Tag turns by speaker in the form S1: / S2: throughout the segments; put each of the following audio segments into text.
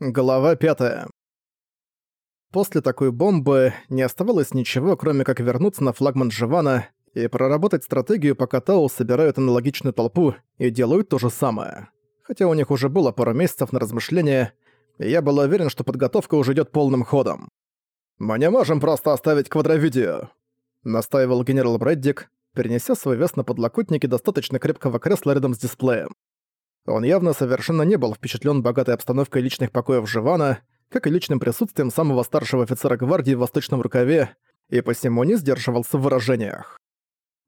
S1: Глава 5. После такой бомбы не оставалось ничего, кроме как вернуться на флагман Живана и проработать стратегию, пока Тау собирают аналогичную толпу и делают то же самое. Хотя у них уже было пару месяцев на размышления, я был уверен, что подготовка уже идет полным ходом. «Мы не можем просто оставить квадровидео», — настаивал генерал Брэддик, перенеся свой вес на подлокотнике достаточно крепкого кресла рядом с дисплеем. Он явно совершенно не был впечатлен богатой обстановкой личных покоев Живана, как и личным присутствием самого старшего офицера гвардии в Восточном Рукаве, и посему не сдерживался в выражениях.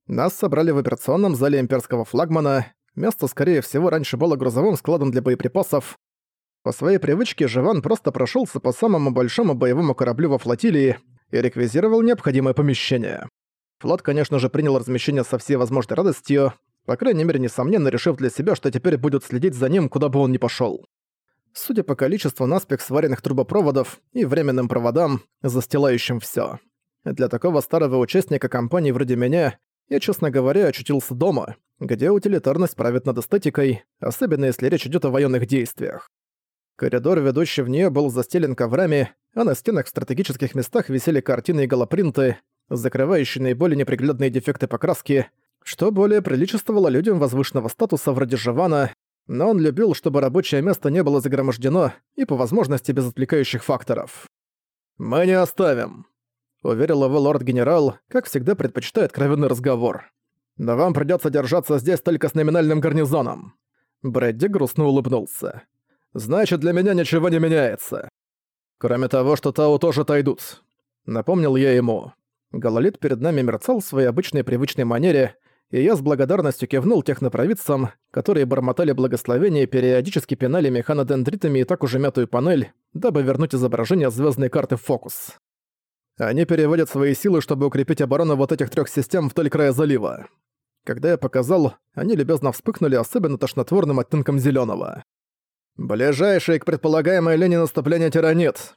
S1: Нас собрали в операционном зале имперского флагмана, место, скорее всего, раньше было грузовым складом для боеприпасов. По своей привычке Живан просто прошелся по самому большому боевому кораблю во флотилии и реквизировал необходимое помещение. Флот, конечно же, принял размещение со всей возможной радостью, по крайней мере, несомненно, решив для себя, что теперь будет следить за ним, куда бы он ни пошёл. Судя по количеству наспех сваренных трубопроводов и временным проводам, застилающим всё. Для такого старого участника компании вроде меня, я, честно говоря, очутился дома, где утилитарность правит над эстетикой, особенно если речь идёт о военных действиях. Коридор, ведущий в неё, был застелен коврами, а на стенах в стратегических местах висели картины и голопринты, закрывающие наиболее неприглядные дефекты покраски, что более приличествовало людям возвышенного статуса вроде Живана, но он любил, чтобы рабочее место не было загромождено и по возможности без отвлекающих факторов. «Мы не оставим», — уверил его лорд-генерал, как всегда предпочитая откровенный разговор. «Но вам придётся держаться здесь только с номинальным гарнизоном». Брэдди грустно улыбнулся. «Значит, для меня ничего не меняется. Кроме того, что Тау тоже отойдут», — напомнил я ему. Гололит перед нами мерцал в своей обычной привычной манере, и я с благодарностью кивнул технопровидцам, которые бормотали благословения и периодически пинали механодендритами и так уже мятую панель, дабы вернуть изображение звездной карты в фокус. Они переводят свои силы, чтобы укрепить оборону вот этих трех систем вдоль края залива. Когда я показал, они любезно вспыхнули особенно тошнотворным оттенком зеленого. «Ближайший к предполагаемой линии наступления тиранит».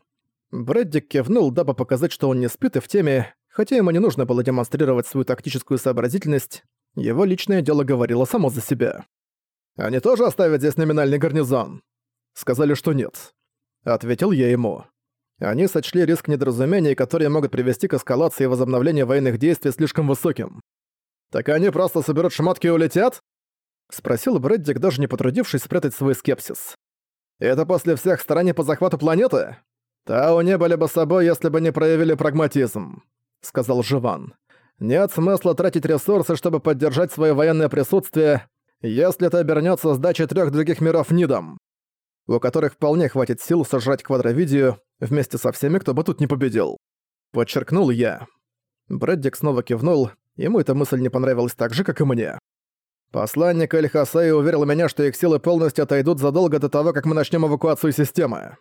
S1: Брэддик кивнул, дабы показать, что он не спит и в теме, хотя ему не нужно было демонстрировать свою тактическую сообразительность, его личное дело говорило само за себя. «Они тоже оставят здесь номинальный гарнизон?» «Сказали, что нет», — ответил я ему. Они сочли риск недоразумений, которые могут привести к эскалации и возобновлению военных действий слишком высоким. «Так они просто соберут шмотки и улетят?» — спросил Брэддик, даже не потрудившись спрятать свой скепсис. «Это после всех стараний по захвату планеты? Тау не были бы собой, если бы не проявили прагматизм», — сказал Живан. Нет смысла тратить ресурсы, чтобы поддержать свое военное присутствие, если это обернется сдачей трех других миров Нидом, у которых вполне хватит сил сожрать квадровидию вместе со всеми, кто бы тут не победил. Подчеркнул я. Брэддик снова кивнул, ему эта мысль не понравилась так же, как и мне. Посланник Эль Хасей уверил меня, что их силы полностью отойдут задолго до того, как мы начнем эвакуацию системы.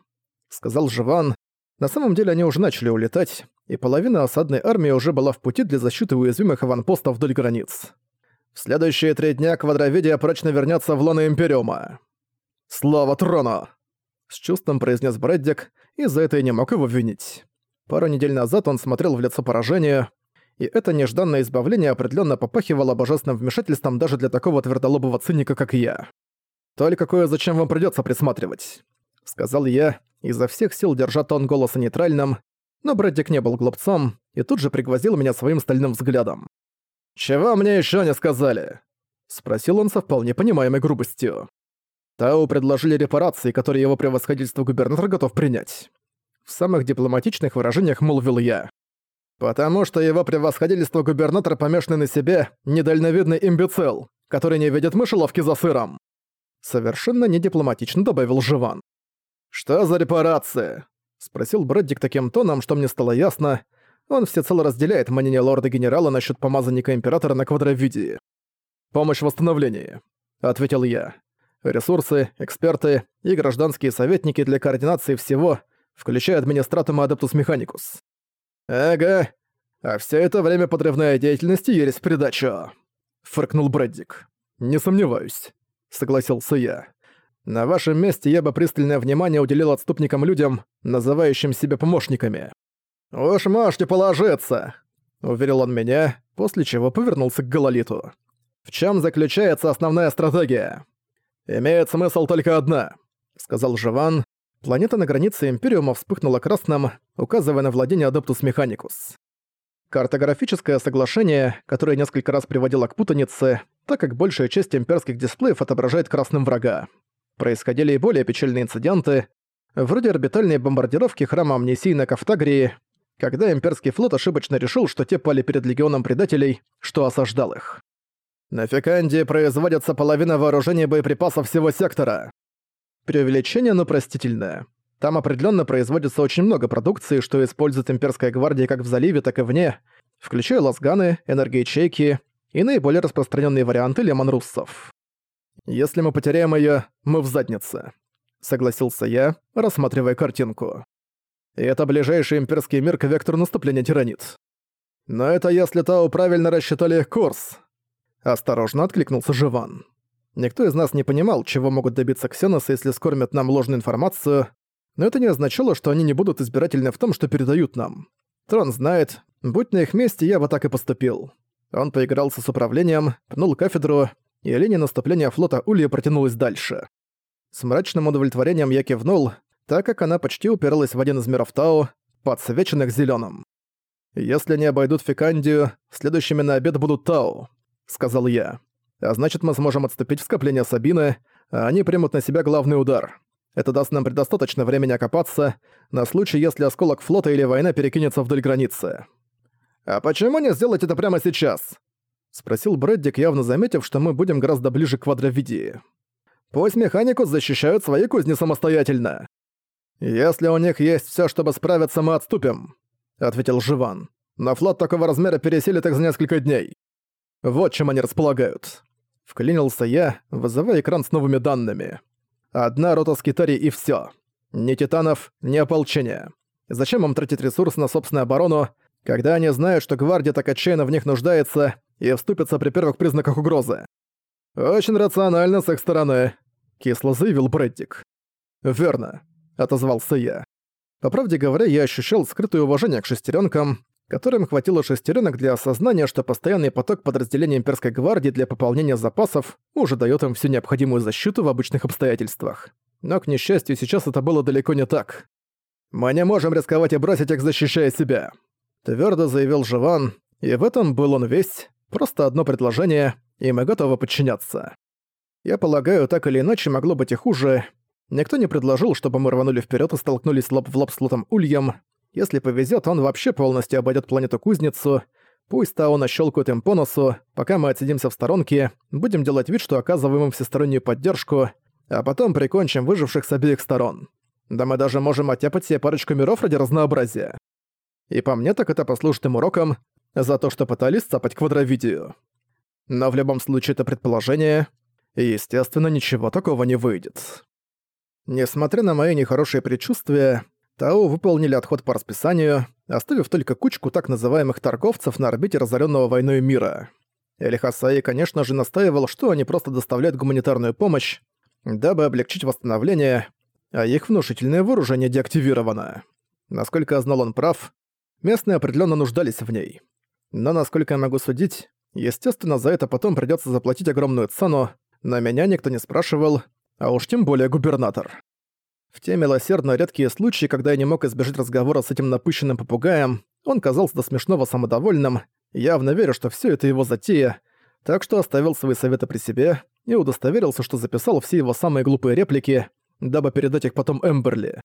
S1: Сказал Живан, на самом деле они уже начали улетать, и половина осадной армии уже была в пути для защиты уязвимых аванпостов вдоль границ. В следующие три дня Квадровидия прочно вернется в лоно Империума. «Слава трону!» С чувством произнес Брэддик, и за это я не мог его винить. Пару недель назад он смотрел в лицо поражению, и это нежданное избавление определенно попахивало божественным вмешательством даже для такого твердолобого циника, как я. «Только кое-зачем вам придется присматривать», — сказал я, изо всех сил держа тон голоса нейтральным, но Брэддик не был глупцом и тут же пригвоздил меня своим стальным взглядом. «Чего мне еще не сказали?» — спросил он со вполне понимаемой грубостью. Тау предложили репарации, которые его превосходительство губернатор готов принять. В самых дипломатичных выражениях молвил я. «Потому что его превосходительство губернатор помешанный на себе недальновидный имбецил, который не видит мышеловки за сыром». Совершенно недипломатично добавил Живан. «Что за репарации?» — спросил Брэддик таким тоном, что мне стало ясно. Он всецело разделяет мнение лорда-генерала насчет помазанника Императора на квадровидии. «Помощь в восстановлении», — ответил я. «Ресурсы, эксперты и гражданские советники для координации всего, включая администратум и Адептус Механикус». «Ага, а все это время подрывная деятельность и ересь в придачу», — фыркнул Брэддик. «Не сомневаюсь», — согласился я. На вашем месте я бы пристальное внимание уделил отступникам-людям, называющим себя помощниками. «Уж можете положиться», — уверил он меня, после чего повернулся к Гололиту. «В чем заключается основная стратегия?» «Имеет смысл только одна», — сказал Живан. Планета на границе Империума вспыхнула красным, указывая на владение Адептус Механикус. Картографическое соглашение, которое несколько раз приводило к путанице, так как большая часть имперских дисплеев отображает красным врага. Происходили и более печальные инциденты, вроде орбитальной бомбардировки храма Амнисии на Кафтагрии, когда имперский флот ошибочно решил, что те пали перед легионом предателей, что осаждал их. На Феканде производится половина вооружения боеприпасов всего сектора. Преувеличение, но простительное. Там определенно производится очень много продукции, что использует имперская гвардия как в заливе, так и вне, включая лазганы, энергоячейки и наиболее распространенные варианты лемон-руссов. «Если мы потеряем ее, мы в заднице», — согласился я, рассматривая картинку. Это ближайший имперский мир к вектору наступления тиранит. Но это если Тау правильно рассчитали их курс. Осторожно откликнулся Живан. Никто из нас не понимал, чего могут добиться ксеносы, если скормят нам ложную информацию, но это не означало, что они не будут избирательны в том, что передают нам. Трон знает, будь на их месте, я бы так и поступил. Он поигрался с управлением, пнул кафедру, и линия наступления флота Улья протянулась дальше. С мрачным удовлетворением я кивнул, так как она почти упиралась в один из миров Тау, подсвеченных зеленым. «Если не обойдут Фикандию, следующими на обед будут Тау», — сказал я. А значит, мы сможем отступить в скопление Сабины, а они примут на себя главный удар. Это даст нам предостаточно времени окопаться, на случай, если осколок флота или война перекинется вдоль границы. «А почему не сделать это прямо сейчас?» — спросил Брэддик, явно заметив, что мы будем гораздо ближе к квадровидии. «Пусть механикус защищают свои кузни самостоятельно. Если у них есть все, чтобы справиться, мы отступим», — ответил Живан. «Но флот такого размера переселит их за несколько дней. Вот чем они располагают. Вклинился я, вызывая экран с новыми данными. Одна рота скитари и всё. Ни титанов, ни ополчения. Зачем им тратить ресурсы на собственную оборону, когда они знают, что гвардия так отчаянно в них нуждается и вступится при первых признаках угрозы? «Очень рационально с их стороны», — кисло заявил Брэддик. «Верно», — отозвался я. По правде говоря, я ощущал скрытое уважение к шестеренкам, которым хватило шестеренок для осознания, что постоянный поток подразделений имперской гвардии для пополнения запасов уже дает им всю необходимую защиту в обычных обстоятельствах. Но, к несчастью, сейчас это было далеко не так. «Мы не можем рисковать и бросить их, защищая себя», — твердо заявил Живан, и в этом был он весь, просто одно предложение, и мы готовы подчиняться. Я полагаю, так или иначе могло быть и хуже. Никто не предложил, чтобы мы рванули вперед и столкнулись лоб в лоб с Лотом Ульем, если повезет, он вообще полностью обойдет планету-кузницу. Пусть Тао нащелкает им по носу, пока мы отсидимся в сторонке, будем делать вид, что оказываем им всестороннюю поддержку, а потом прикончим выживших с обеих сторон. Да мы даже можем оттяпать себе парочку миров ради разнообразия. И по мне так это послужит им уроком за то, что пытались цапать квадровидию. Но в любом случае это предположение, и, естественно, ничего такого не выйдет. Несмотря на мои нехорошие предчувствия, Тау выполнили отход по расписанию, оставив только кучку так называемых торговцев на орбите разоренного войной мира. Элихасаи, конечно же, настаивал, что они просто доставляют гуманитарную помощь, дабы облегчить восстановление, а их внушительное вооружение деактивировано. Насколько я знал, он прав, местные определенно нуждались в ней. Но, насколько я могу судить, естественно, за это потом придется заплатить огромную цену, но меня никто не спрашивал, а уж тем более губернатор. В те милосердно редкие случаи, когда я не мог избежать разговора с этим напыщенным попугаем, он казался до смешного самодовольным, явно веря, что все это его затея, так что оставил свои советы при себе и удостоверился, что записал все его самые глупые реплики, дабы передать их потом Эмберли.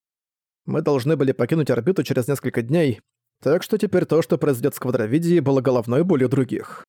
S1: Мы должны были покинуть орбиту через несколько дней, так что теперь то, что произойдет с квадровидией, было головной болью других.